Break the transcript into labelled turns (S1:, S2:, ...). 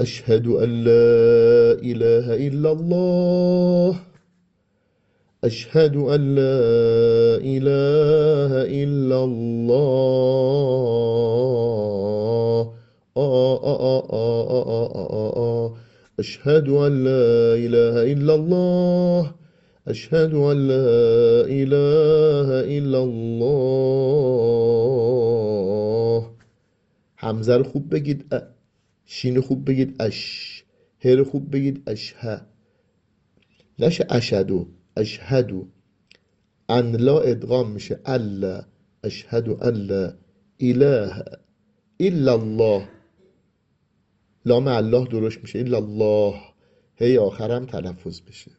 S1: أشهد أن لا إله إلا الله. أشهد أن لا إله إلا الله. آه، آه، آه، أشهد أن لا إله إلا الله. أشهد أن لا إله إلا الله. حمزة خوب شین خوب بگید اش هر خوب بگید اشها نشه اشهدو اشهدو. ان لا ادغام میشه الا اشهد ان لا اله الا الله. لام الله درست میشه الا الله. هی آخرم تلفظ بشه.